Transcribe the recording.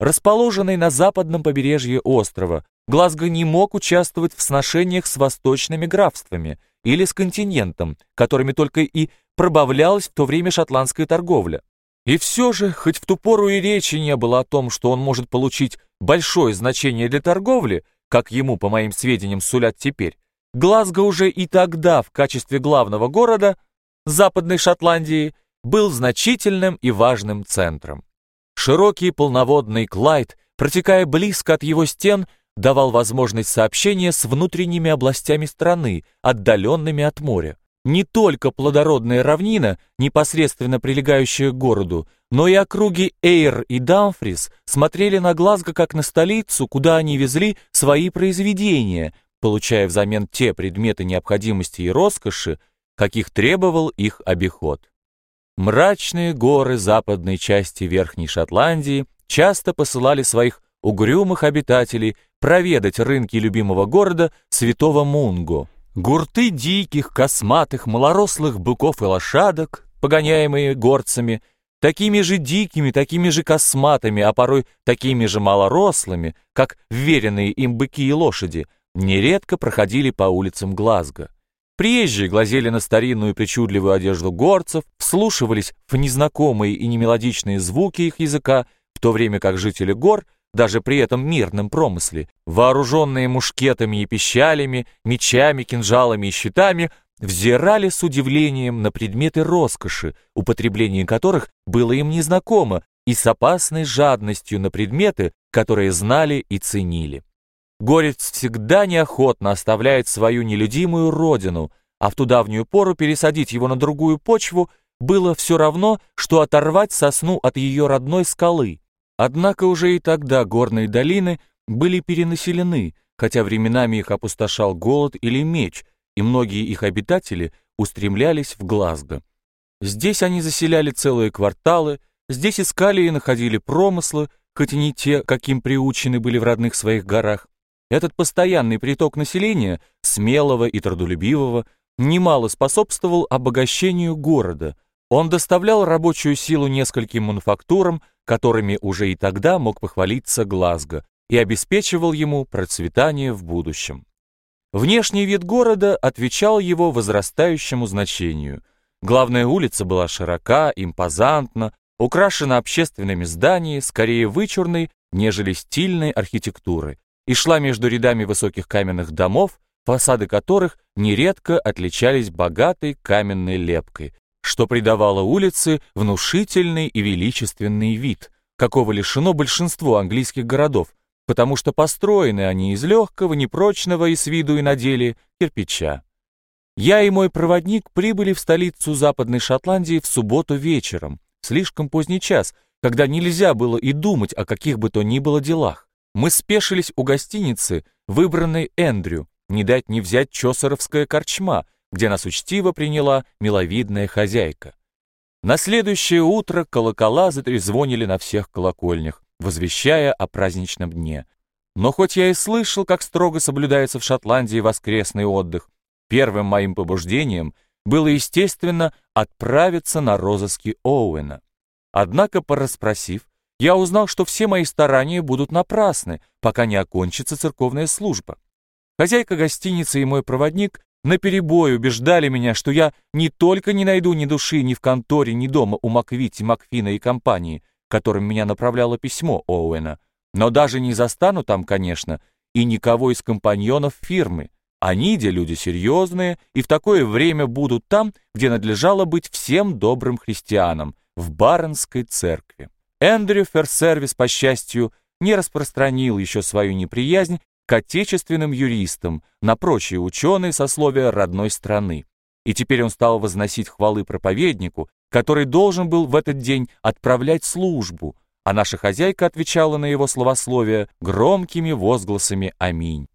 Расположенный на западном побережье острова, Глазго не мог участвовать в сношениях с восточными графствами или с континентом, которыми только и пробавлялась в то время шотландская торговля. И все же, хоть в ту пору и речи не было о том, что он может получить большое значение для торговли, как ему, по моим сведениям, сулят теперь, Глазго уже и тогда в качестве главного города Западной Шотландии был значительным и важным центром. Широкий полноводный Клайд, протекая близко от его стен, давал возможность сообщения с внутренними областями страны, отдаленными от моря. Не только плодородная равнина, непосредственно прилегающая к городу, но и округи Эйр и Дамфрис смотрели на Глазго как на столицу, куда они везли свои произведения, получая взамен те предметы необходимости и роскоши, каких требовал их обиход. Мрачные горы западной части Верхней Шотландии часто посылали своих угрюмых обитателей проведать рынки любимого города Святого Мунго. Гурты диких, косматых, малорослых быков и лошадок, погоняемые горцами, такими же дикими, такими же косматыми, а порой такими же малорослыми, как веренные им быки и лошади, нередко проходили по улицам Глазго. Приезжие глазели на старинную причудливую одежду горцев, вслушивались в незнакомые и немелодичные звуки их языка, в то время как жители гор, даже при этом мирном промысле, вооруженные мушкетами и пищалями, мечами, кинжалами и щитами, взирали с удивлением на предметы роскоши, употребление которых было им незнакомо, и с опасной жадностью на предметы, которые знали и ценили. Горец всегда неохотно оставляет свою нелюдимую родину, а в ту давнюю пору пересадить его на другую почву было все равно, что оторвать сосну от ее родной скалы. Однако уже и тогда горные долины были перенаселены, хотя временами их опустошал голод или меч, и многие их обитатели устремлялись в Глазго. Здесь они заселяли целые кварталы, здесь искали и находили промыслы, хоть и не те, каким приучены были в родных своих горах. Этот постоянный приток населения, смелого и трудолюбивого, немало способствовал обогащению города. Он доставлял рабочую силу нескольким мануфактурам, которыми уже и тогда мог похвалиться Глазго, и обеспечивал ему процветание в будущем. Внешний вид города отвечал его возрастающему значению. Главная улица была широка, импозантна, украшена общественными зданиями, скорее вычурной, нежели стильной архитектурой, и шла между рядами высоких каменных домов, фасады которых нередко отличались богатой каменной лепкой, что придавало улице внушительный и величественный вид, какого лишено большинство английских городов, потому что построены они из легкого, непрочного и с виду и на деле кирпича. Я и мой проводник прибыли в столицу Западной Шотландии в субботу вечером, слишком поздний час, когда нельзя было и думать о каких бы то ни было делах. Мы спешились у гостиницы, выбранной Эндрю, не дать не взять Чосеровская корчма, где нас учтиво приняла миловидная хозяйка. На следующее утро колокола затрезвонили на всех колокольнях, возвещая о праздничном дне. Но хоть я и слышал, как строго соблюдается в Шотландии воскресный отдых, первым моим побуждением было, естественно, отправиться на розыски Оуэна. Однако, порасспросив, я узнал, что все мои старания будут напрасны, пока не окончится церковная служба. Хозяйка гостиницы и мой проводник наперебой убеждали меня, что я не только не найду ни души ни в конторе, ни дома у Маквити, Макфина и компании, которым меня направляло письмо Оуэна, но даже не застану там, конечно, и никого из компаньонов фирмы. Они, где люди серьезные, и в такое время будут там, где надлежало быть всем добрым христианам, в Баронской церкви. Эндрю Ферсервис, по счастью, не распространил еще свою неприязнь к отечественным юристам на прочие ученые сословия родной страны. И теперь он стал возносить хвалы проповеднику, который должен был в этот день отправлять службу, а наша хозяйка отвечала на его словословие громкими возгласами «Аминь».